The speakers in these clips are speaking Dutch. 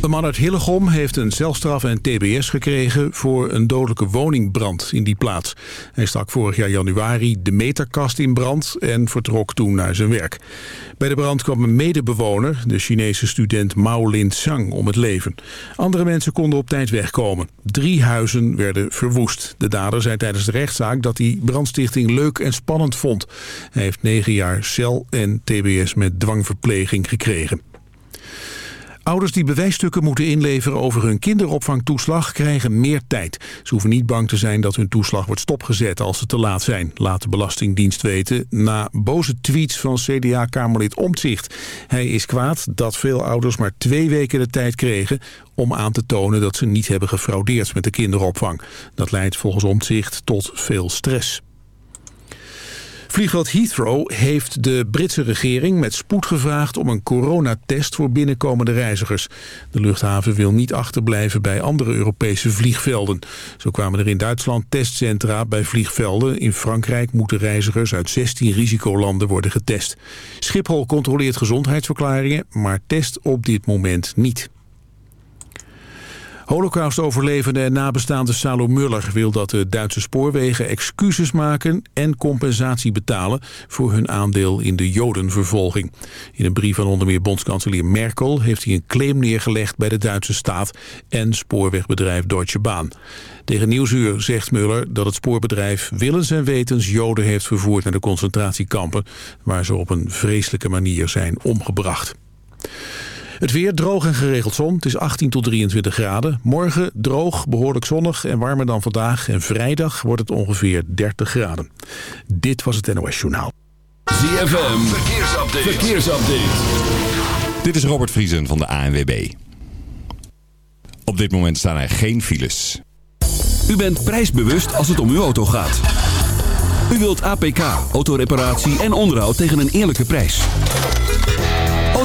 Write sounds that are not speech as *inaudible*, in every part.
Een man uit Hillegom heeft een celstraf en tbs gekregen... voor een dodelijke woningbrand in die plaats. Hij stak vorig jaar januari de meterkast in brand... en vertrok toen naar zijn werk. Bij de brand kwam een medebewoner, de Chinese student Mao Lin Sang, om het leven. Andere mensen konden op tijd wegkomen. Drie huizen werden verwoest. De dader zei tijdens de rechtszaak dat hij brandstichting leuk en spannend vond. Hij heeft negen jaar cel en tbs met dwangverpleging gekregen. Ouders die bewijsstukken moeten inleveren over hun kinderopvangtoeslag krijgen meer tijd. Ze hoeven niet bang te zijn dat hun toeslag wordt stopgezet als ze te laat zijn, laat de Belastingdienst weten na boze tweets van CDA-Kamerlid Omtzigt. Hij is kwaad dat veel ouders maar twee weken de tijd kregen om aan te tonen dat ze niet hebben gefraudeerd met de kinderopvang. Dat leidt volgens Omtzigt tot veel stress. Vliegveld Heathrow heeft de Britse regering met spoed gevraagd om een coronatest voor binnenkomende reizigers. De luchthaven wil niet achterblijven bij andere Europese vliegvelden. Zo kwamen er in Duitsland testcentra bij vliegvelden. In Frankrijk moeten reizigers uit 16 risicolanden worden getest. Schiphol controleert gezondheidsverklaringen, maar test op dit moment niet. Holocaust-overlevende en nabestaande Salo Muller wil dat de Duitse spoorwegen excuses maken en compensatie betalen voor hun aandeel in de jodenvervolging. In een brief van onder meer bondskanselier Merkel heeft hij een claim neergelegd bij de Duitse staat en spoorwegbedrijf Deutsche Bahn. Tegen Nieuwsuur zegt Muller dat het spoorbedrijf willens en wetens joden heeft vervoerd naar de concentratiekampen waar ze op een vreselijke manier zijn omgebracht. Het weer droog en geregeld zon. Het is 18 tot 23 graden. Morgen droog, behoorlijk zonnig en warmer dan vandaag. En vrijdag wordt het ongeveer 30 graden. Dit was het NOS Journaal. ZFM, verkeersupdate. verkeersupdate. Dit is Robert Vriesen van de ANWB. Op dit moment staan er geen files. U bent prijsbewust als het om uw auto gaat. U wilt APK, autoreparatie en onderhoud tegen een eerlijke prijs.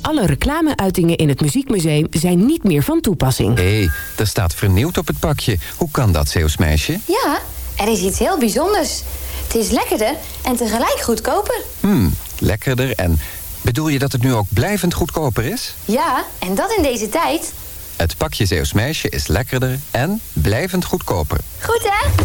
Alle reclameuitingen in het Muziekmuseum zijn niet meer van toepassing. Hé, hey, er staat vernieuwd op het pakje. Hoe kan dat, Zeeuwsmeisje? Ja, er is iets heel bijzonders. Het is lekkerder en tegelijk goedkoper. Hmm, lekkerder en... Bedoel je dat het nu ook blijvend goedkoper is? Ja, en dat in deze tijd. Het pakje Zeeuwsmeisje is lekkerder en blijvend goedkoper. Goed, hè?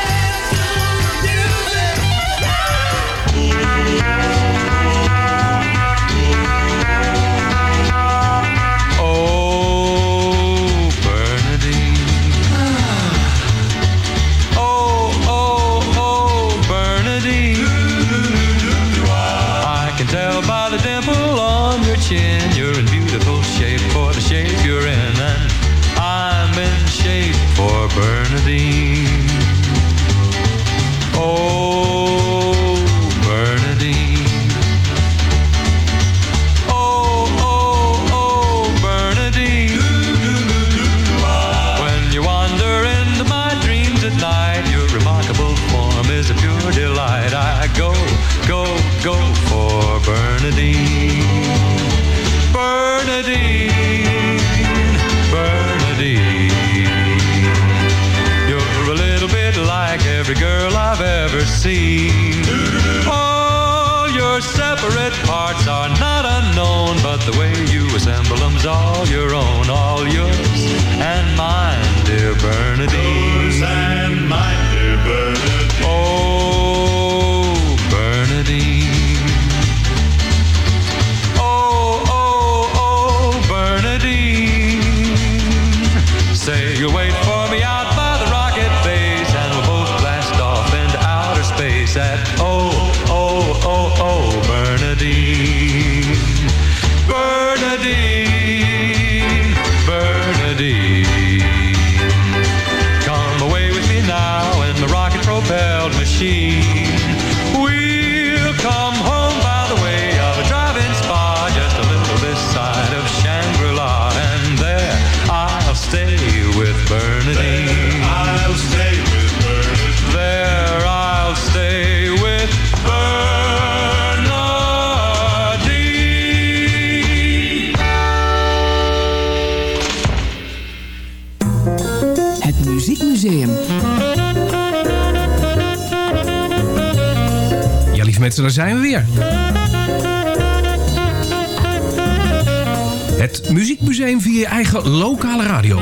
Oh, all Mensen, daar zijn we weer. Het Muziekmuseum via je eigen lokale radio.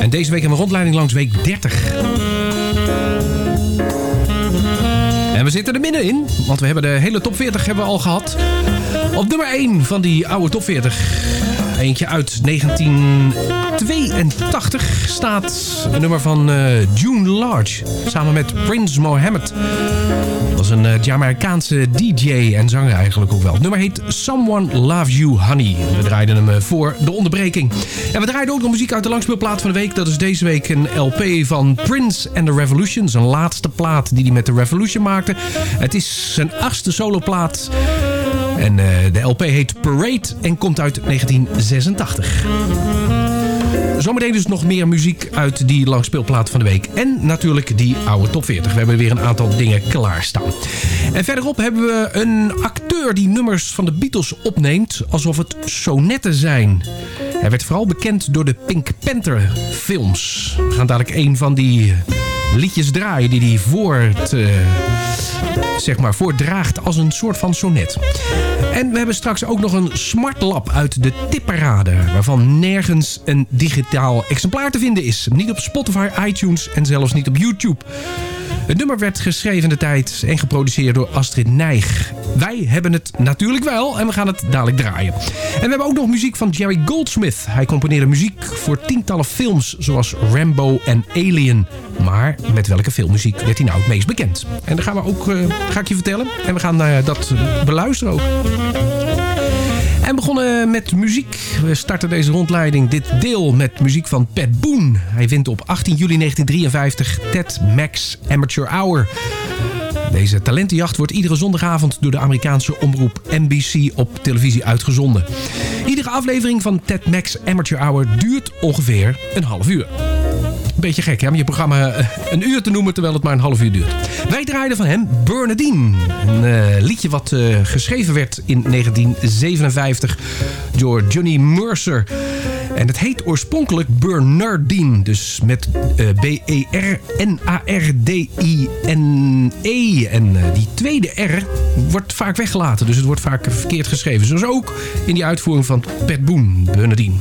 En deze week hebben we rondleiding langs week 30. En we zitten er middenin, want we hebben de hele top 40 hebben we al gehad. Op nummer 1 van die oude top 40. Eentje uit 1982 staat een nummer van eh, June Large. Samen met Prince Mohammed. Dat is een uh, Jamaicaanse DJ en zanger eigenlijk ook wel. Het nummer heet Someone Loves You Honey. We draaiden hem eh, voor de onderbreking. En we draaiden ook nog muziek uit de langspeelplaat van de week. Dat is deze week een LP van Prince and the Revolution. Zijn laatste plaat die hij met de Revolution maakte. Het is zijn achtste soloplaat. En uh, de LP heet Parade en komt uit 1986. Zometeen dus nog meer muziek uit die langspeelplaat van de week. En natuurlijk die oude top 40. We hebben weer een aantal dingen klaarstaan. En verderop hebben we een acteur die nummers van de Beatles opneemt... alsof het sonetten zijn. Hij werd vooral bekend door de Pink Panther films. We gaan dadelijk een van die liedjes draaien die hij voort... Uh, zeg maar, voordraagt als een soort van sonnet. En we hebben straks ook nog een smart lab uit de tipparade... waarvan nergens een digitaal exemplaar te vinden is. Niet op Spotify, iTunes en zelfs niet op YouTube. Het nummer werd geschreven in de tijd en geproduceerd door Astrid Nijg. Wij hebben het natuurlijk wel en we gaan het dadelijk draaien. En we hebben ook nog muziek van Jerry Goldsmith. Hij componeerde muziek voor tientallen films zoals Rambo en Alien. Maar met welke filmmuziek werd hij nou het meest bekend? En daar gaan we ook, uh, ga ik je vertellen. En we gaan uh, dat beluisteren ook. En begonnen met muziek. We starten deze rondleiding dit deel met muziek van Pat Boone. Hij wint op 18 juli 1953 Ted Max Amateur Hour. Deze talentenjacht wordt iedere zondagavond door de Amerikaanse omroep NBC op televisie uitgezonden. Iedere aflevering van Ted Max Amateur Hour duurt ongeveer een half uur. Beetje gek hè, om je programma een uur te noemen terwijl het maar een half uur duurt. Wij draaiden van hem Bernadine. Een uh, liedje wat uh, geschreven werd in 1957 door Johnny Mercer. En het heet oorspronkelijk Bernardine. Dus met B-E-R-N-A-R-D-I-N-E. En die tweede R wordt vaak weggelaten. Dus het wordt vaak verkeerd geschreven. Zoals ook in die uitvoering van Pat Boone, Bernardine.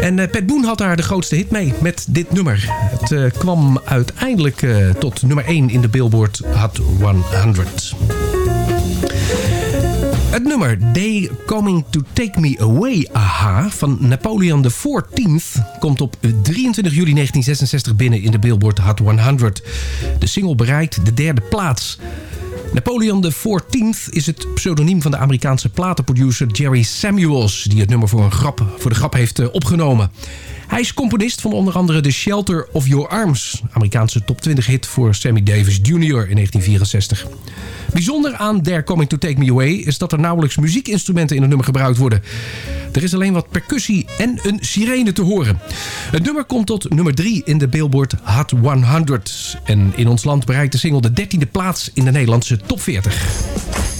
En uh, Pat Boone had daar de grootste hit mee met dit nummer. Het uh, kwam uiteindelijk uh, tot nummer 1 in de Billboard Hot 100. Het nummer They Coming to Take Me Away, aha, van Napoleon XIV... komt op 23 juli 1966 binnen in de Billboard Hot 100. De single bereikt de derde plaats... Napoleon XIV is het pseudoniem van de Amerikaanse platenproducer Jerry Samuels... die het nummer voor, een grap, voor de grap heeft opgenomen. Hij is componist van onder andere The Shelter of Your Arms... Amerikaanse top 20 hit voor Sammy Davis Jr. in 1964. Bijzonder aan They're Coming to Take Me Away... is dat er nauwelijks muziekinstrumenten in het nummer gebruikt worden. Er is alleen wat percussie en een sirene te horen. Het nummer komt tot nummer 3 in de Billboard Hot 100. En in ons land bereikt de single de 13e plaats in de Nederlandse top 40.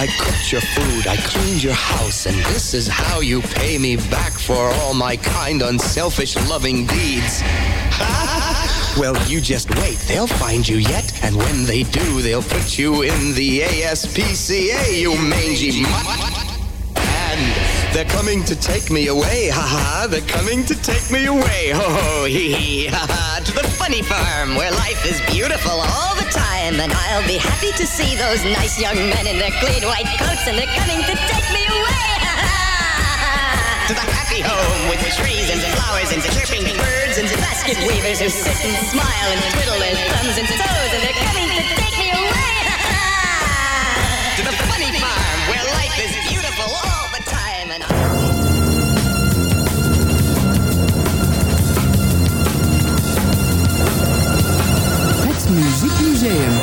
I cooked your food, I cleaned your house, and this is how you pay me back for all my kind, unselfish, loving deeds. *laughs* well, you just wait, they'll find you yet, and when they do, they'll put you in the ASPCA, you mangy mutt. They're coming to take me away, ha ha, they're coming to take me away, ho ho, hee hee, ha ha, to the funny farm where life is beautiful all the time, and I'll be happy to see those nice young men in their clean white coats, and they're coming to take me away, ha ha, to the happy home with trees and flowers and the chirping birds and the basket weavers who sit and smile and twiddle their thumbs and toes, and they're coming to take me away, ha ha, to the funny farm where life is beautiful Muziekmuseum.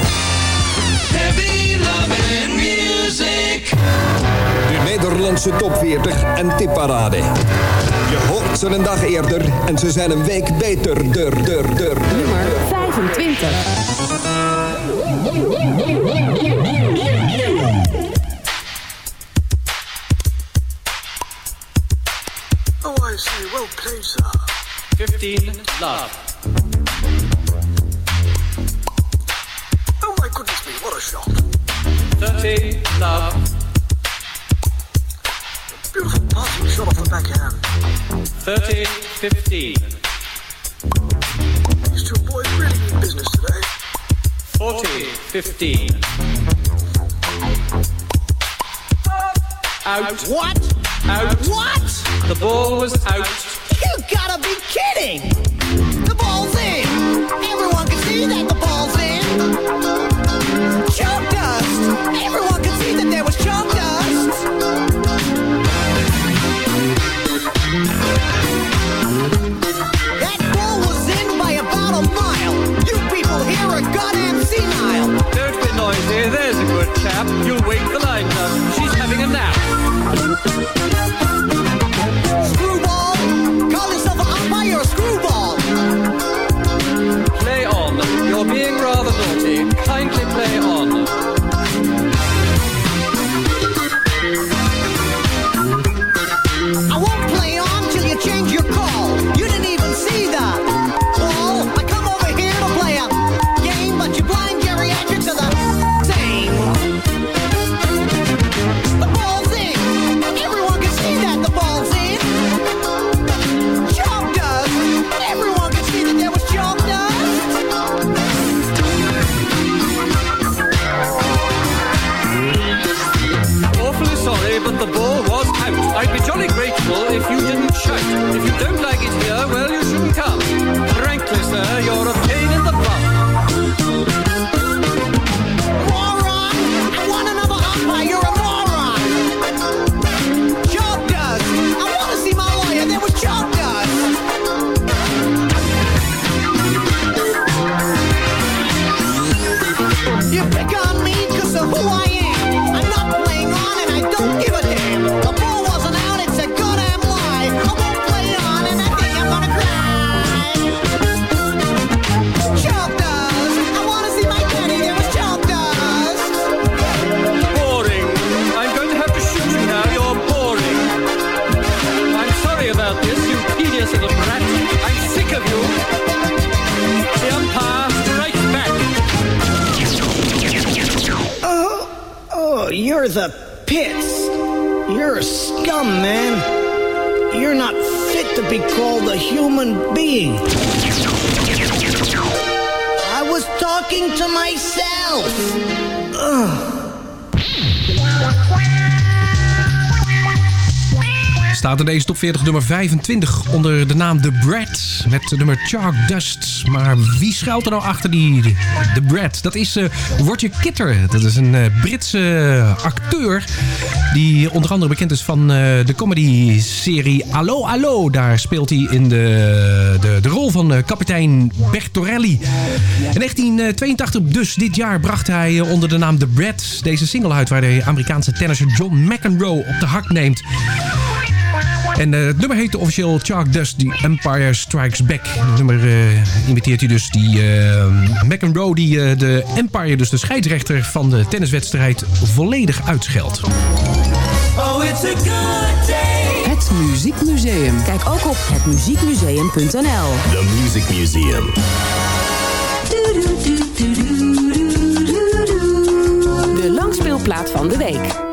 Heavy love and music. De Nederlandse top 40 en tipparade. Je hoort ze een dag eerder en ze zijn een week beter. Der, der, der. Nummer 25. Oh, I say, well played, sir. 15, love. 13, love. Beautiful passing shot off the backhand. 13, 15. These two boys really mean business today. 14, 15. Out. What? Out. What? The ball was out. You gotta be kidding! The ball's in! Everyone can see that the ball's in! You're the pits. You're a scum, man. You're not fit to be called a human being. I was talking to myself. Ugh. Staat in deze top 40 nummer 25 onder de naam The Brat met de nummer Chalk Dust. Maar wie schuilt er nou achter die The Brat? Dat is eh, Roger Kitter. Dat is een eh, Britse acteur die onder andere bekend is van eh, de comedy-serie Allo Allo. Daar speelt hij in de, de, de rol van kapitein Bertorelli. In 1982, dus dit jaar, bracht hij onder de naam The Brat deze single uit... waar de Amerikaanse tennisser John McEnroe op de hak neemt. En eh, het nummer heet officieel Chalk Dust, The Empire Strikes Back. Het nummer eh, imiteert hij dus die eh, McEnroe die eh, de Empire, dus de scheidsrechter van de tenniswedstrijd, volledig uitscheldt. Oh, it's a good day. Het Muziekmuseum. Kijk ook op hetmuziekmuseum.nl. The Music Museum. De langspeelplaat van de week.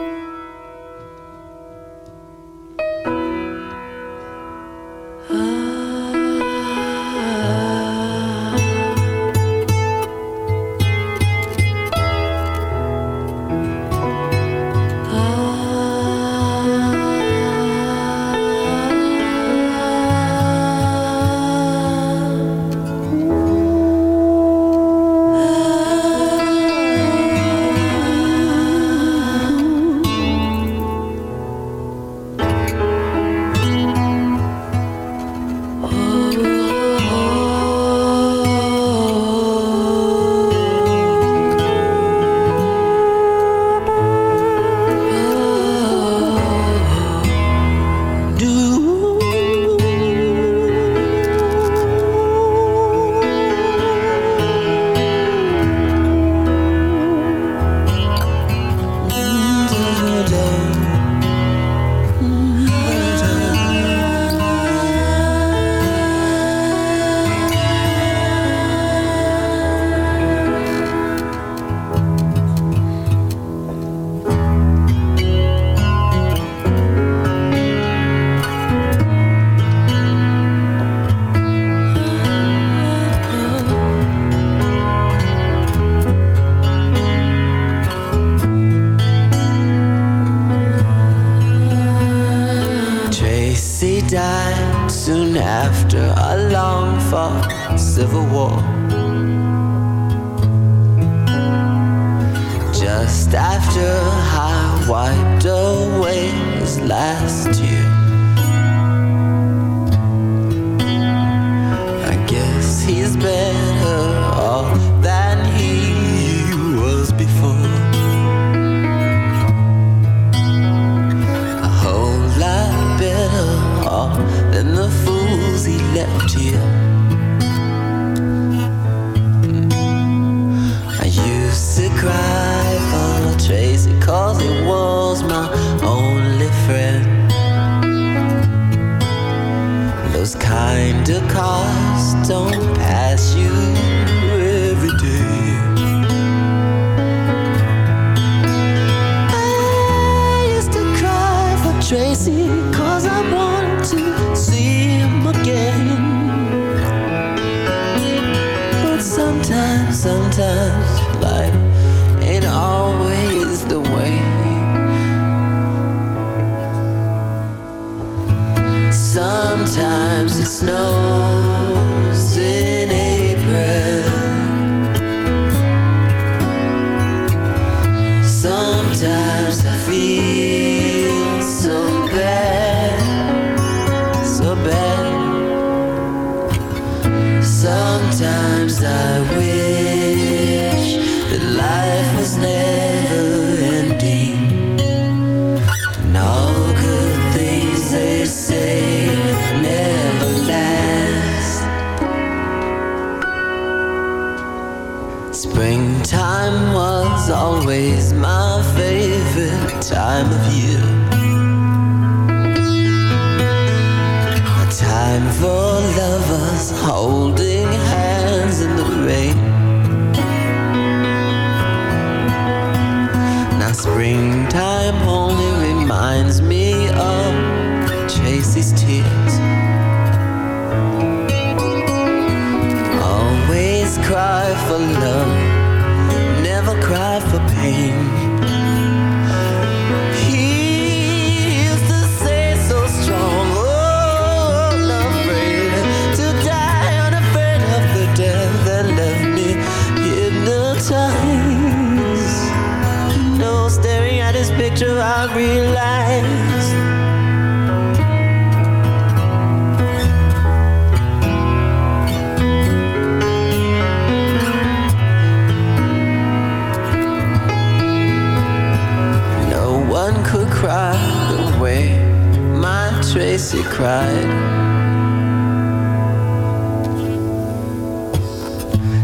Tracy cried.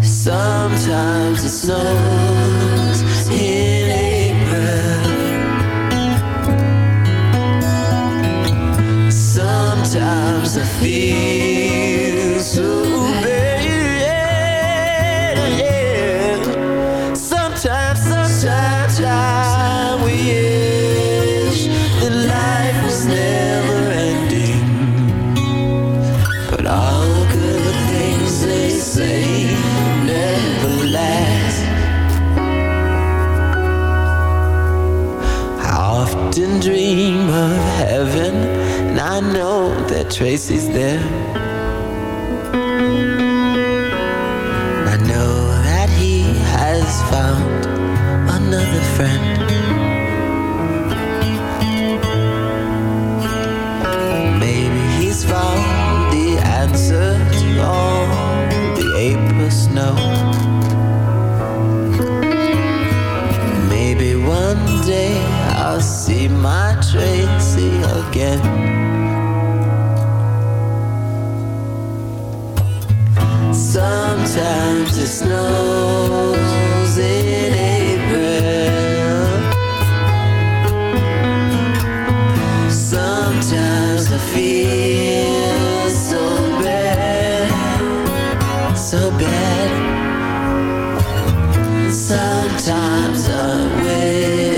Sometimes it snows know that Tracy's there. Sometimes I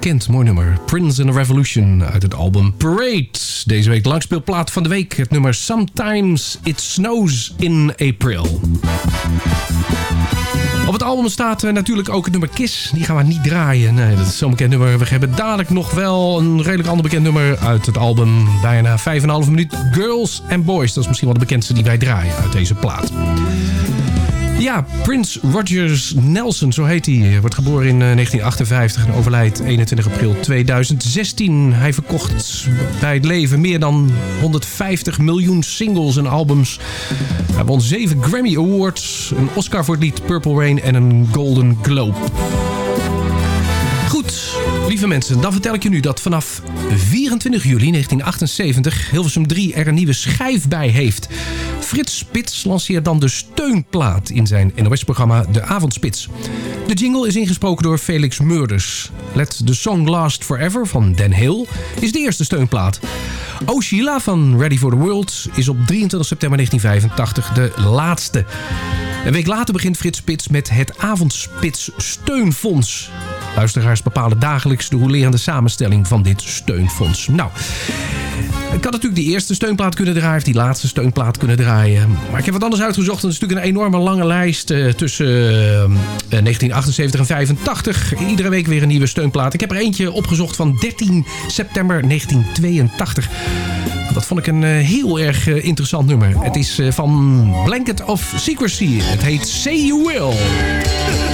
Ongekend mooi nummer. Prince in the Revolution uit het album Parade. Deze week langspeelplaat van de week. Het nummer Sometimes It Snows in April. Op het album staat eh, natuurlijk ook het nummer Kiss. Die gaan we niet draaien. Nee, dat is zo'n bekend nummer. We hebben dadelijk nog wel een redelijk ander bekend nummer uit het album. Bijna 5,5 minuut. Girls and Boys. Dat is misschien wel de bekendste die wij draaien uit deze plaat. Ja, Prince Rogers Nelson, zo heet hij. Wordt geboren in eh, 1958 en overlijdt 21 april 2016. Hij verkocht bij het leven meer dan 150 miljoen singles en albums. Hij won 7 Grammy Awards, een Oscar voor het lied Purple Rain en een Golden Globe. Goed, lieve mensen, dan vertel ik je nu dat vanaf 24 juli 1978 Hilversum 3 er een nieuwe schijf bij heeft. Frits Spits lanceert dan de steunplaat in zijn NOS-programma De Avondspits. De jingle is ingesproken door Felix Meurders. Let the Song Last Forever van Dan Hill is de eerste steunplaat. Oh Sheila van Ready for the World is op 23 september 1985 de laatste. Een week later begint Frits Spits met het Avondspits Steunfonds. Luisteraars bepalen dagelijks de rolerende samenstelling van dit steunfonds. Nou, ik had natuurlijk die eerste steunplaat kunnen draaien... of die laatste steunplaat kunnen draaien. Maar ik heb wat anders uitgezocht. Het is natuurlijk een enorme lange lijst eh, tussen eh, 1978 en 85. Iedere week weer een nieuwe steunplaat. Ik heb er eentje opgezocht van 13 september 1982. Dat vond ik een eh, heel erg eh, interessant nummer. Het is eh, van Blanket of Secrecy. Het heet Say You Will.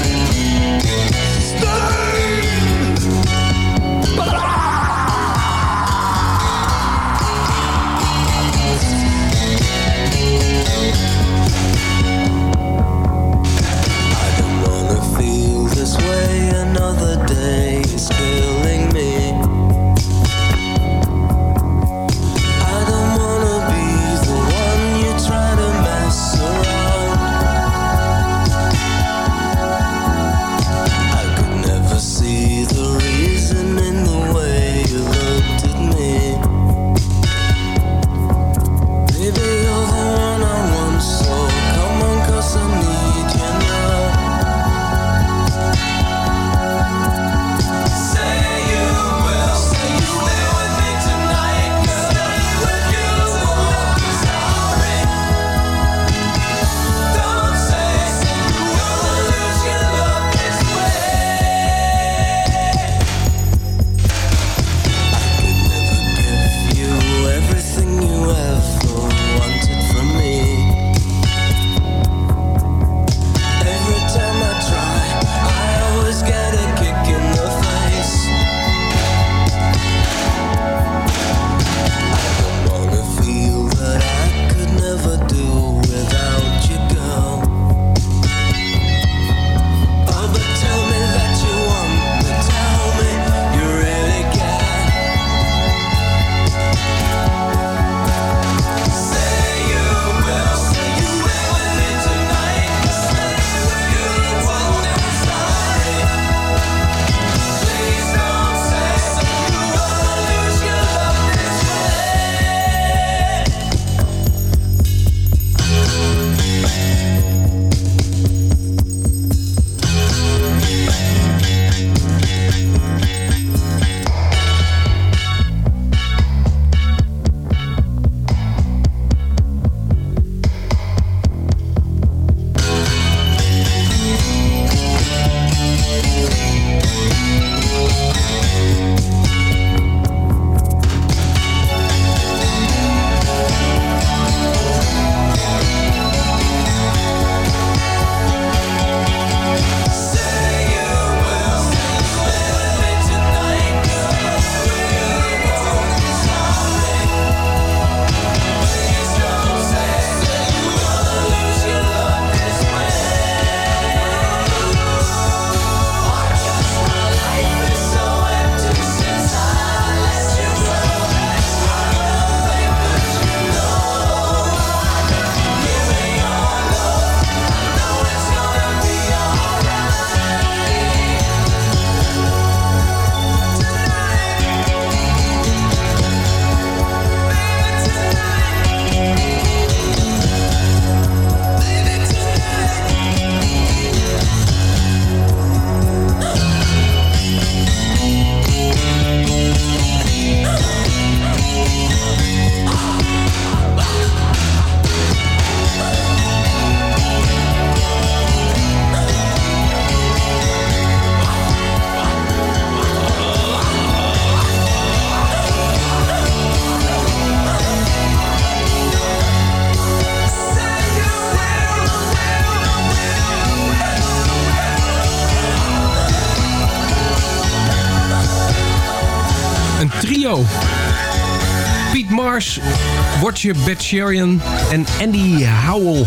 Watcher Betcherian en Andy Howell.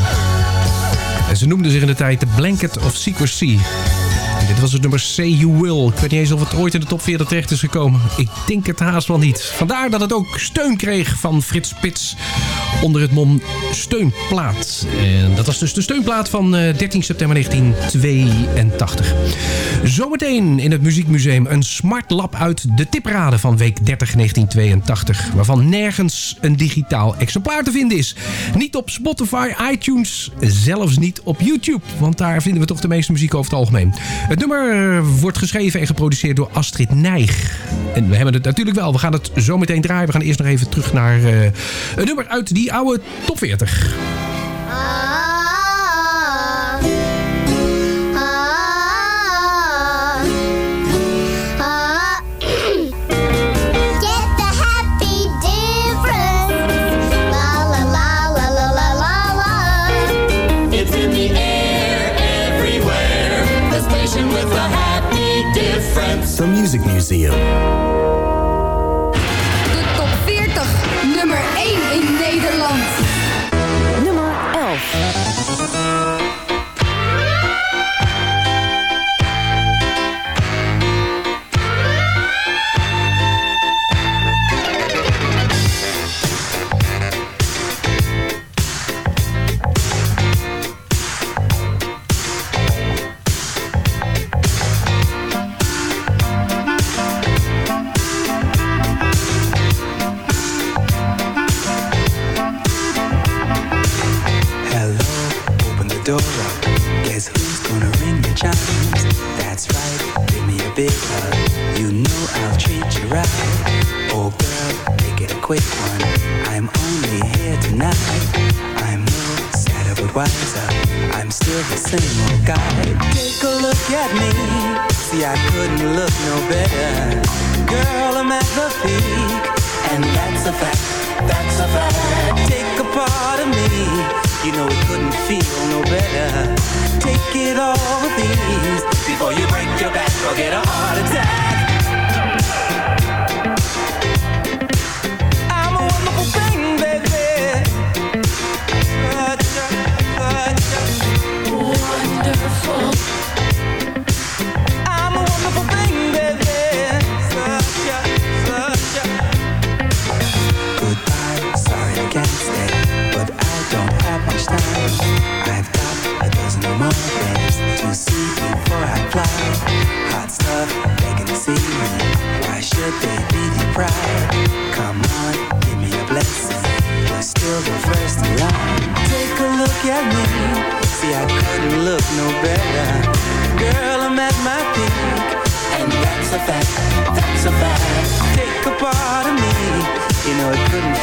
En ze noemden zich in de tijd de Blanket of Secrecy. Dit was het nummer Say You Will. Ik weet niet eens of het ooit in de top 40 terecht is gekomen. Ik denk het haast wel niet. Vandaar dat het ook steun kreeg van Frits Spits onder het mom Steunplaat. En dat was dus de steunplaat van eh, 13 september 1982. Zometeen in het Muziekmuseum een smart lab uit de tipraden van week 30 1982. Waarvan nergens een digitaal exemplaar te vinden is. Niet op Spotify, iTunes, zelfs niet op YouTube. Want daar vinden we toch de meeste muziek over het algemeen. Het nummer wordt geschreven en geproduceerd door Astrid Nijg. En we hebben het natuurlijk wel. We gaan het zo meteen draaien. We gaan eerst nog even terug naar eh, een nummer uit die oude top 40. Get the happy difference.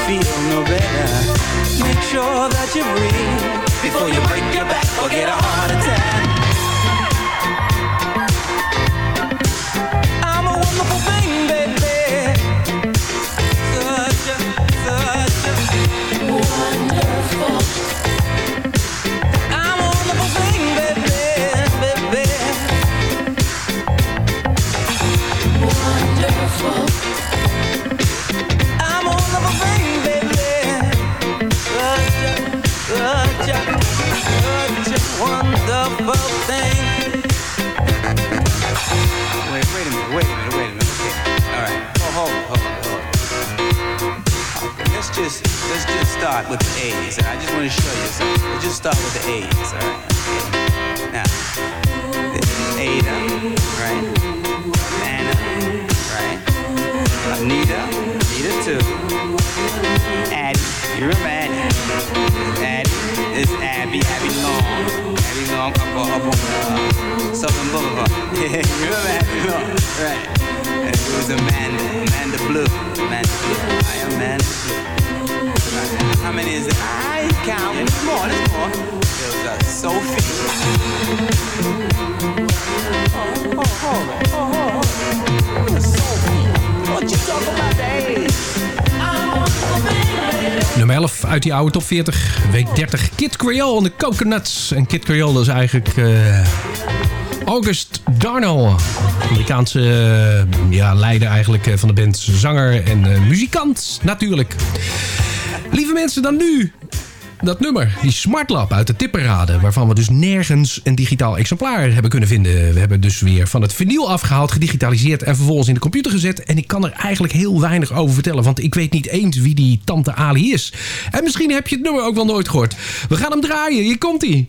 Feel no better. Make sure that you breathe before you break your back or get a heart attack. Start with the A's. I just want to show you something. Let's just start with the A's. All right. Okay. Now, Ada, right? Anna, right? Anita, Anita too. Addie, you remember Addie? Addie is Abby, Abby Long. Abby Long up on, up on uh, Southern Boulevard. *laughs* you remember Abby Long? Right. And it was Amanda, Amanda Blue. Amanda Blue. I am Amanda Blue. How many is it? I count. There's more, there's more. There was uh, Sophie. Oh, oh, oh, oh, oh, oh. Sophie. What you talking about, babe? Nummer 11 uit die oude top 40. Week 30. Kid Creole en de Coconuts. En Kid Creole is eigenlijk... eh, August Darnell. Amerikaanse eh, ja, leider eigenlijk eh, van de band. Zanger en eh, muzikant natuurlijk. Lieve mensen, dan nu dat nummer, die Smartlab uit de tipperade... waarvan we dus nergens een digitaal exemplaar hebben kunnen vinden. We hebben dus weer van het vinyl afgehaald, gedigitaliseerd... en vervolgens in de computer gezet. En ik kan er eigenlijk heel weinig over vertellen... want ik weet niet eens wie die tante Ali is. En misschien heb je het nummer ook wel nooit gehoord. We gaan hem draaien, hier komt-ie.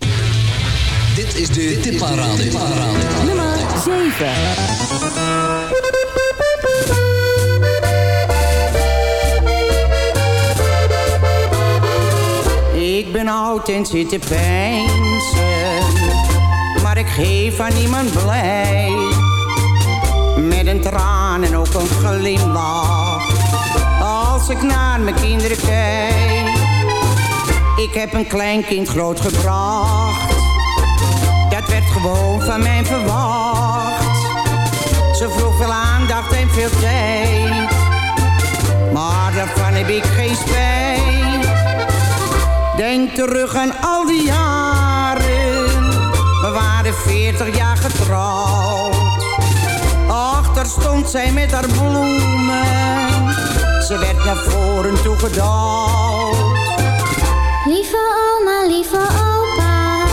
Dit is de tipparade. Nummer 7. Oud en zit te pijnsen, maar ik geef aan niemand blij. Met een traan en ook een glimlach, als ik naar mijn kinderen kijk. Ik heb een kleinkind grootgebracht, dat werd gewoon van mij verwacht. Ze vroeg veel aandacht en veel tijd, maar daarvan heb ik geen spijt. Denk terug aan al die jaren. We waren veertig jaar getrouwd. Achter stond zij met haar bloemen. Ze werd naar voren toe gedouwd. Lieve oma, lieve opa.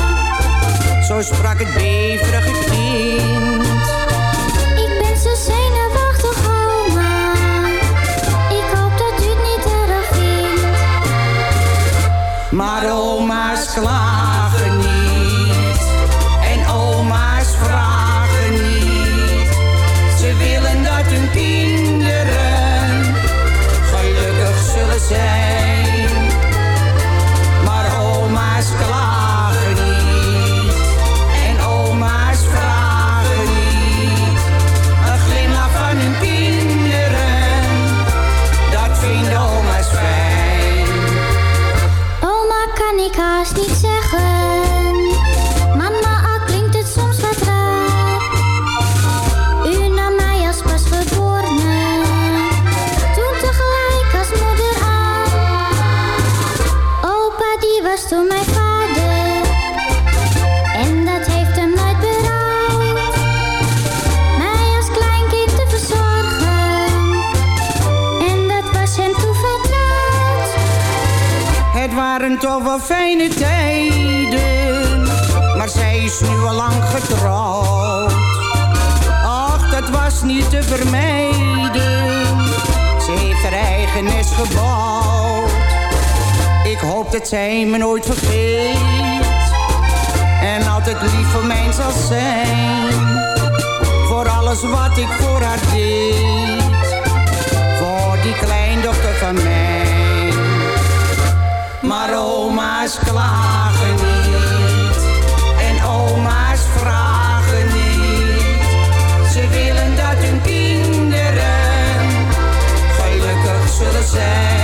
Zo sprak het beverige kind. Maar oma's klagen zij me nooit vergeet en altijd lief voor mij zal zijn. Voor alles wat ik voor haar deed, voor die kleindochter van mij. Maar oma's klagen niet. En oma's vragen niet. Ze willen dat hun kinderen gelukkig zullen zijn.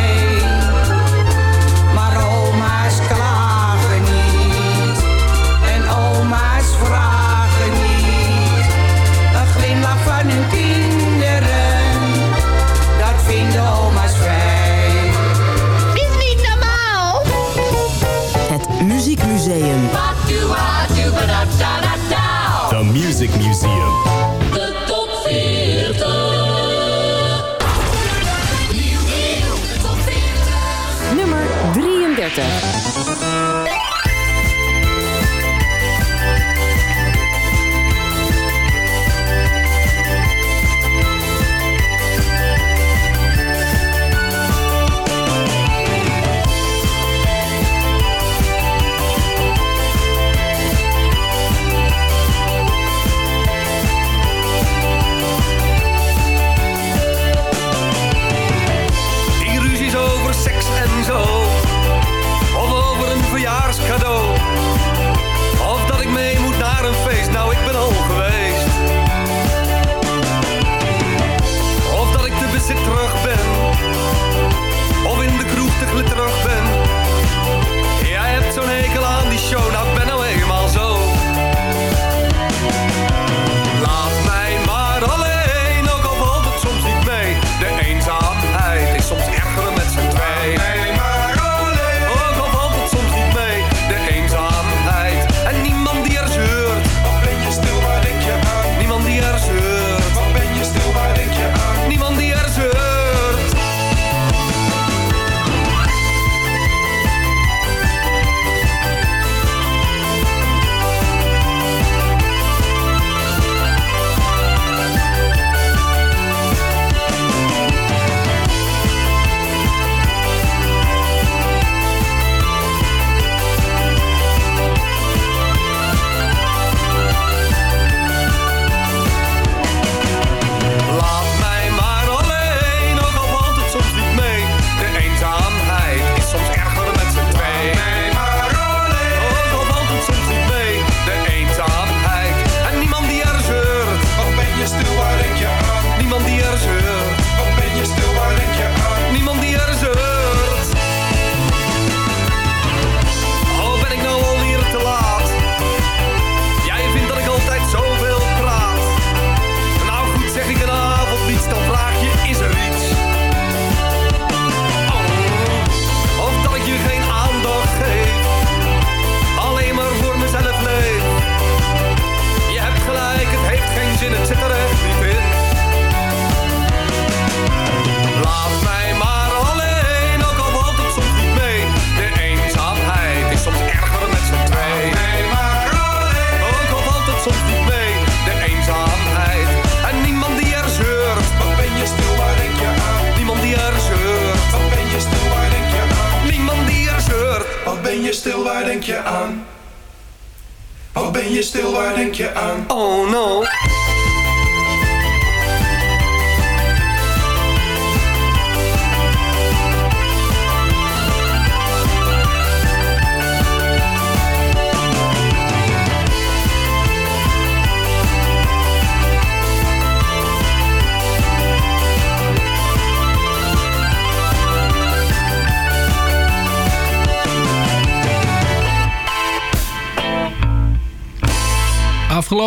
33.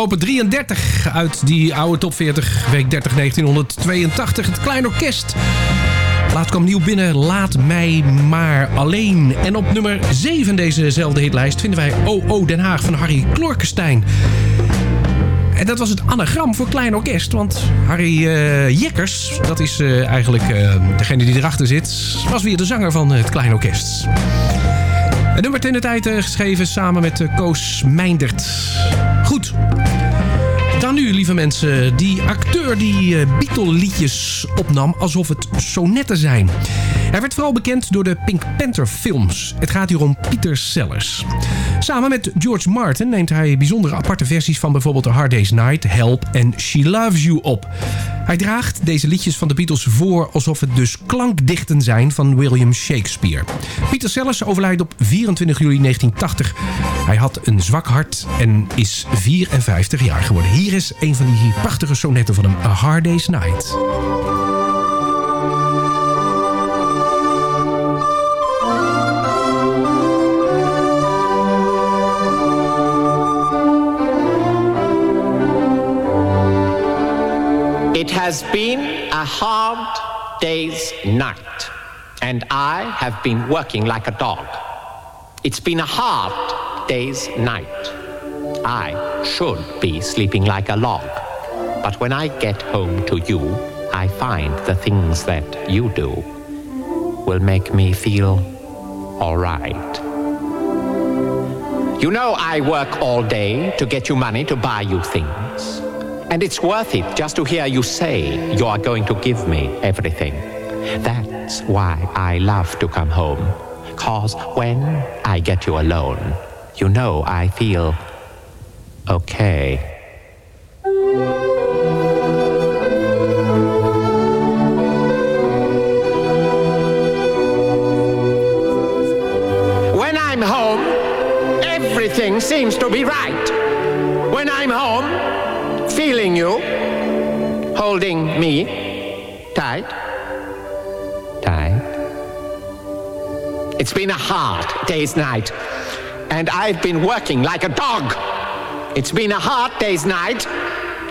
Afgelopen 33 uit die oude top 40, week 30 1982. Het Klein Orkest. Laat kwam nieuw binnen, Laat mij maar alleen. En op nummer 7 dezezelfde hitlijst vinden wij OO Den Haag van Harry Klorkenstein. En dat was het anagram voor Klein Orkest. Want Harry eh, Jekkers, dat is eh, eigenlijk eh, degene die erachter zit... was weer de zanger van het Klein Orkest. Het nummer in de tijd geschreven samen met Koos Meindert. Lieve mensen, die acteur die eh, Beatle-liedjes opnam alsof het sonetten zijn. Hij werd vooral bekend door de Pink Panther films. Het gaat hier om Peter Sellers. Samen met George Martin neemt hij bijzondere aparte versies van bijvoorbeeld The Hard Day's Night, Help en She Loves You op. Hij draagt deze liedjes van de Beatles voor alsof het dus klankdichten zijn van William Shakespeare. Peter Sellers overlijdt op 24 juli 1980. Hij had een zwak hart en is 54 jaar geworden. Hier is een van die prachtige sonetten van hem, A Hard Day's Night. It has been a hard day's night, and I have been working like a dog. It's been a hard day's night. I should be sleeping like a log. But when I get home to you, I find the things that you do will make me feel alright. You know I work all day to get you money to buy you things. And it's worth it just to hear you say you are going to give me everything. That's why I love to come home. Cause when I get you alone, you know I feel okay. When I'm home, everything seems to be right. When I'm home, feeling you, holding me tight, tight. It's been a hard day's night, and I've been working like a dog. It's been a hard day's night.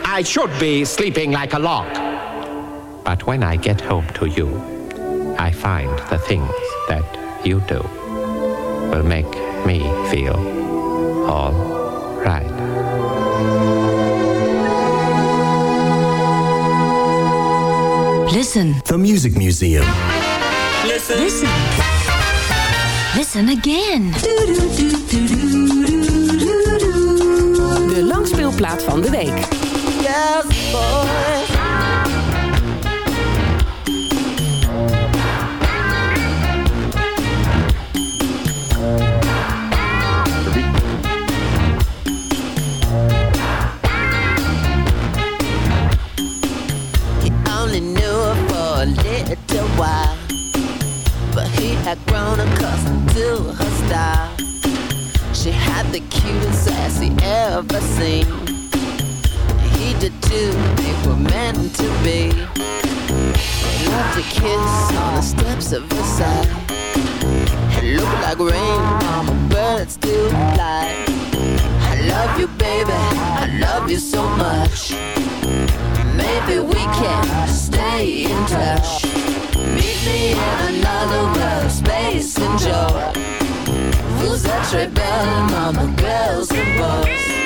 I should be sleeping like a log. But when I get home to you, I find the things that you do will make me feel all right. Listen. The Music Museum. Listen. Listen. Listen again. De langspeelplaat van de week. Yes, boy. Ever seen. He did too, they were meant to be. They loved to kiss on the steps of Versailles. It looked like rain on the birds do fly. I love you, baby, I love you so much. Maybe we can stay in touch. Meet me in another world, space and joy. Who's that rebellion, mama, girls and boys?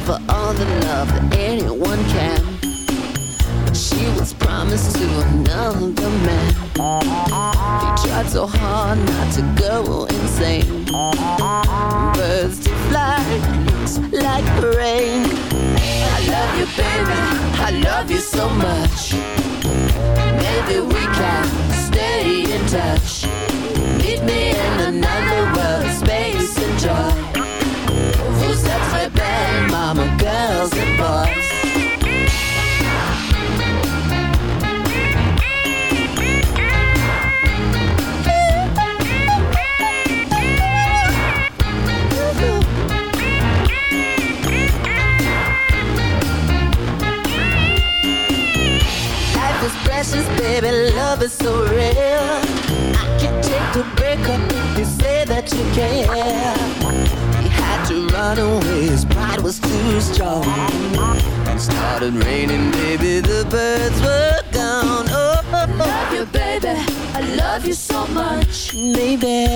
Gave her all the love that anyone can. But she was promised to another man. He tried so hard not to go insane. Birds to fly, looks like rain. I love you, baby. I love you so much. Maybe we can stay in touch. Meet me in another world, space and joy. Vous êtes très mama, girls and boys. Life is precious, baby, love is so real. I can't take a break up if you say that you care. He had to run away, his pride was too strong. It started raining, baby, the birds were gone. Oh, oh, oh. Love you, baby. I love you so much. baby.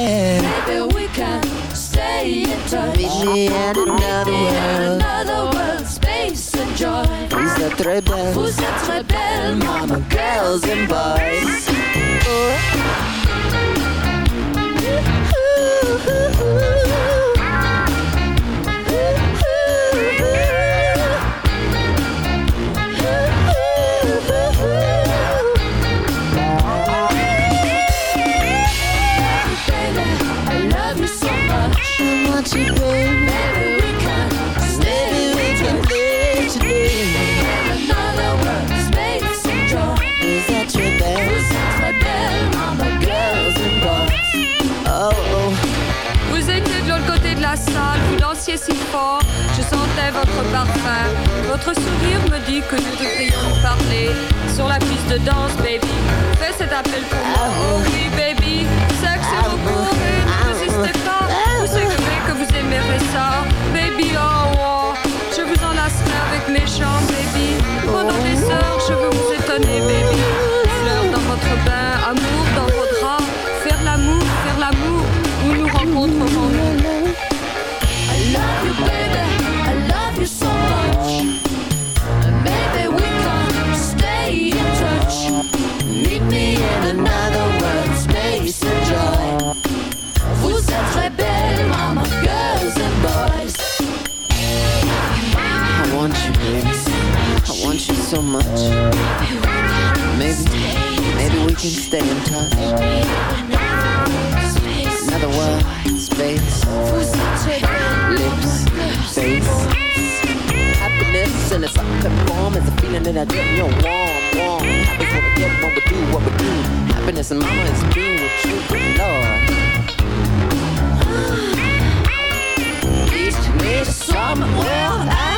Maybe we can stay in touch. Meet me in another Meet me in world. another world, space and joy. Vous êtes très belles, Vous êtes très belles, mama, girls and boys. baby. Si fort, je sentais votre parfum. Votre sourire me dit que nous devrions nous parler sur la piste de danse, baby. Fais cet appel pour moi. Oh oui, baby, sexe et recours, et ne résistez pas. Vous savez que vous aimerez ça, much. Maybe, maybe we can stay in touch. Another world, space, lips, face. Happiness in its uncut form is a feeling that I get your warm, warm. Happens when we get when we do what we do. Happiness and mama is being with you, Lord. East me somewhere dawn.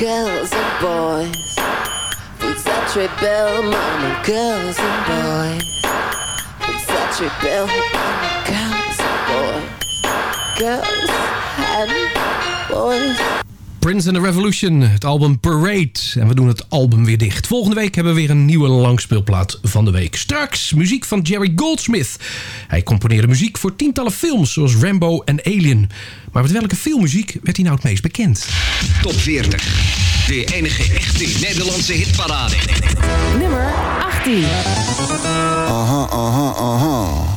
Girls and boys. Êtes très belle, mama, girls and boys. Êtes très belle, mama, girls and boys. Girls and boys. Prince and the Revolution, het album Parade. En we doen het album weer dicht. Volgende week hebben we weer een nieuwe langspeelplaat van de week. Straks muziek van Jerry Goldsmith. Hij componeerde muziek voor tientallen films zoals Rambo en Alien. Maar met welke filmmuziek werd hij nou het meest bekend? Top 40. De enige echte Nederlandse hitparade. Nummer 18. Aha, aha, aha. Aha.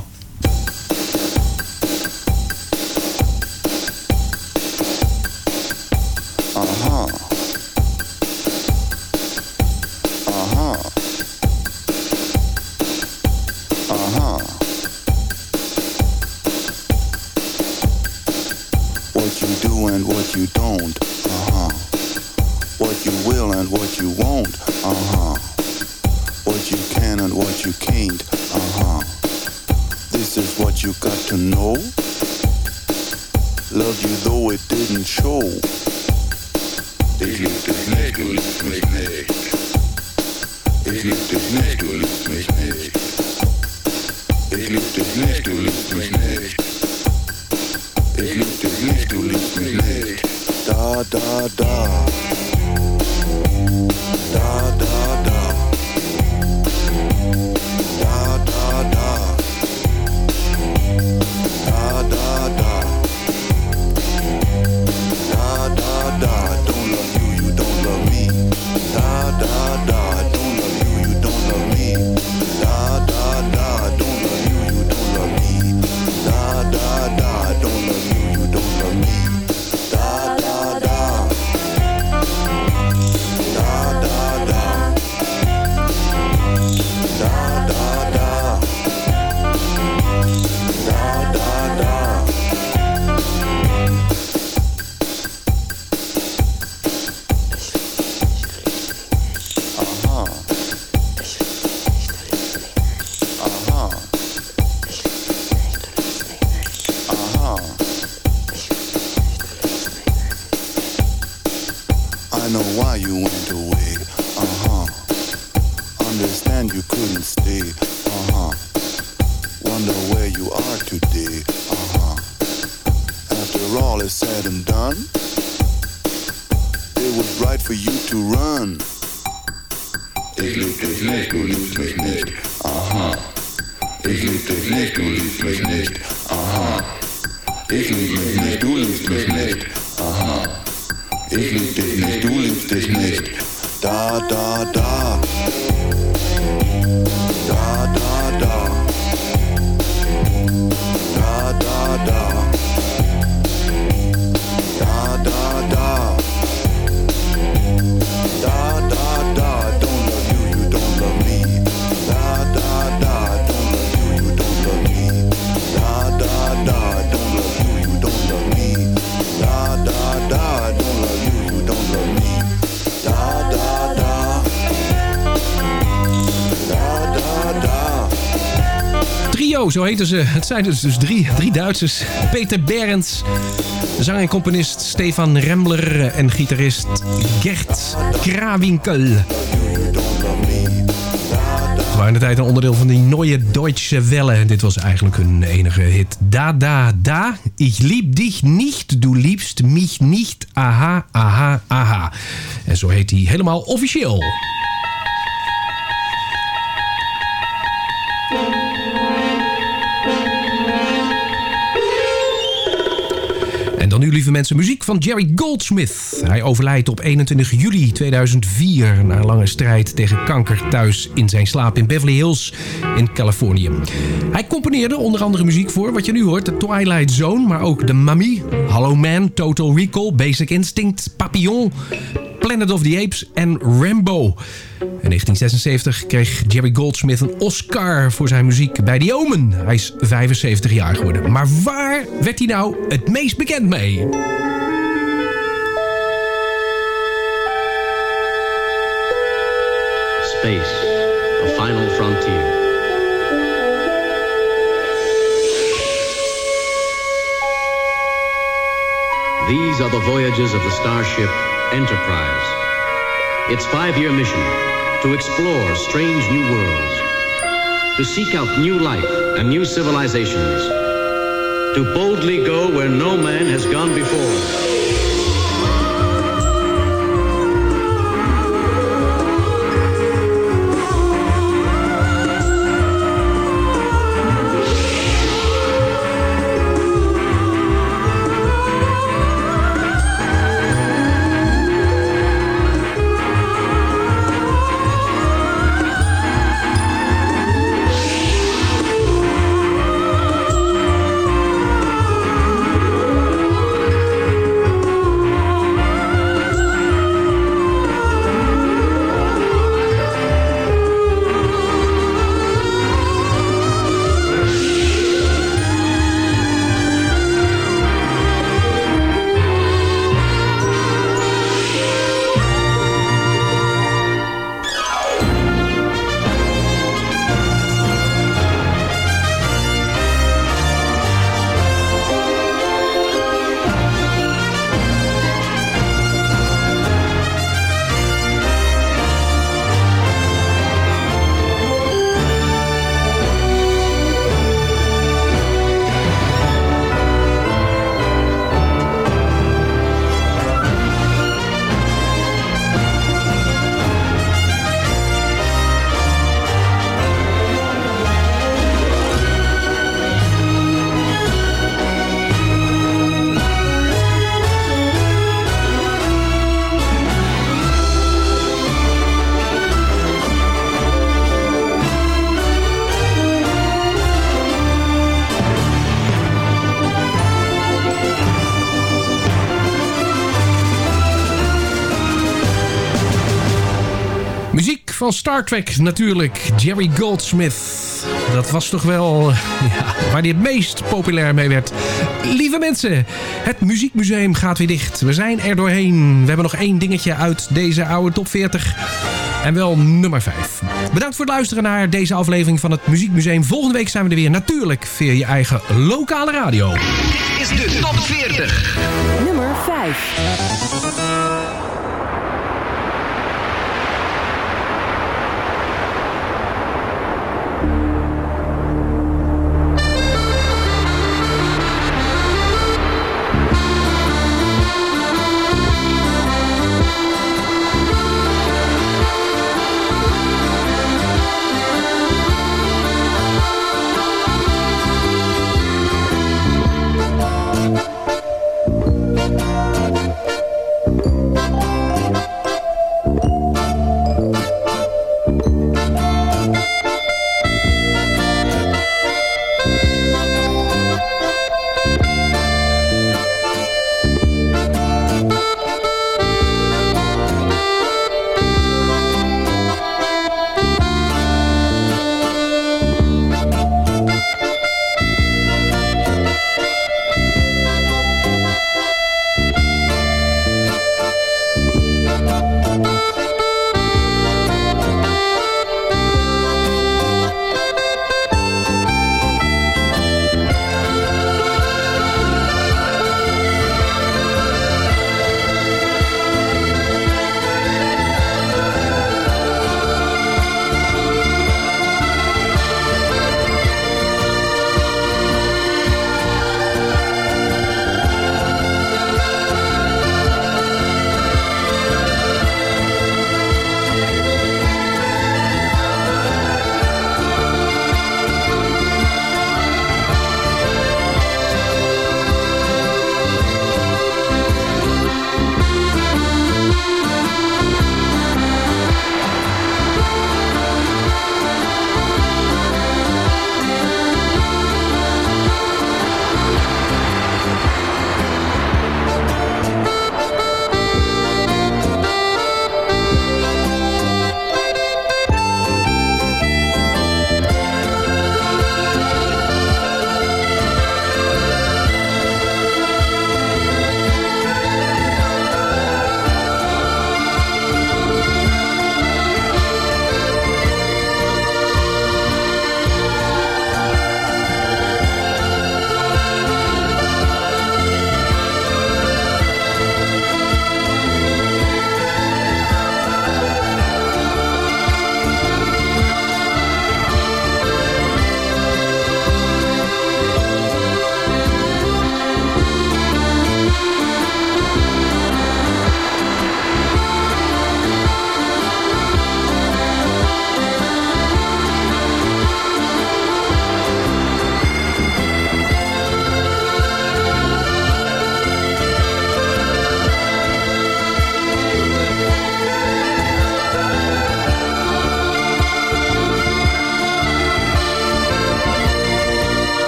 You don't. Uh-huh. What you will and what you won't. Uh-huh. What you can and what you can't. Uh-huh. This is what you got to know. Love you though it didn't show. Ik lieb dich nicht, du liebst mich nicht. Ich lieb dich. Ich dich nicht, du liebst mich nicht. Ich dich nicht, du liebst mich nicht. Da, da, da. Da, da. Trio, zo heten ze. Het zijn dus, dus drie, drie Duitsers. Peter Berends, zanger en componist Stefan Rembler en gitarist Gert Krawinkel. Het waren in de tijd een onderdeel van die Neue Deutsche Welle. Dit was eigenlijk hun enige hit. Da, da, da. Ich lieb dich nicht, du liebst mich nicht. Aha, aha, aha. En zo heet hij helemaal officieel. Nu, lieve mensen, muziek van Jerry Goldsmith. Hij overlijdt op 21 juli 2004 na lange strijd tegen kanker thuis in zijn slaap in Beverly Hills in Californië. Hij componeerde onder andere muziek voor wat je nu hoort, The Twilight Zone, maar ook The Mummy, Hollow Man, Total Recall, Basic Instinct, Papillon, Planet of the Apes en Rambo. In 1976 kreeg Jerry Goldsmith een Oscar voor zijn muziek bij The Omen. Hij is 75 jaar geworden. Maar waar werd hij nou het meest bekend mee? Space, the final frontier. These are the voyages of the starship Enterprise. Its five year mission to explore strange new worlds, to seek out new life and new civilizations, to boldly go where no man has gone before. Van Star Trek natuurlijk. Jerry Goldsmith. Dat was toch wel eh, ja, waar hij het meest populair mee werd. Lieve mensen, het Muziekmuseum gaat weer dicht. We zijn er doorheen. We hebben nog één dingetje uit deze oude top 40. En wel nummer 5. Bedankt voor het luisteren naar deze aflevering van het Muziekmuseum. Volgende week zijn we er weer natuurlijk via je eigen lokale radio. Dit is de top 40. Nummer 5.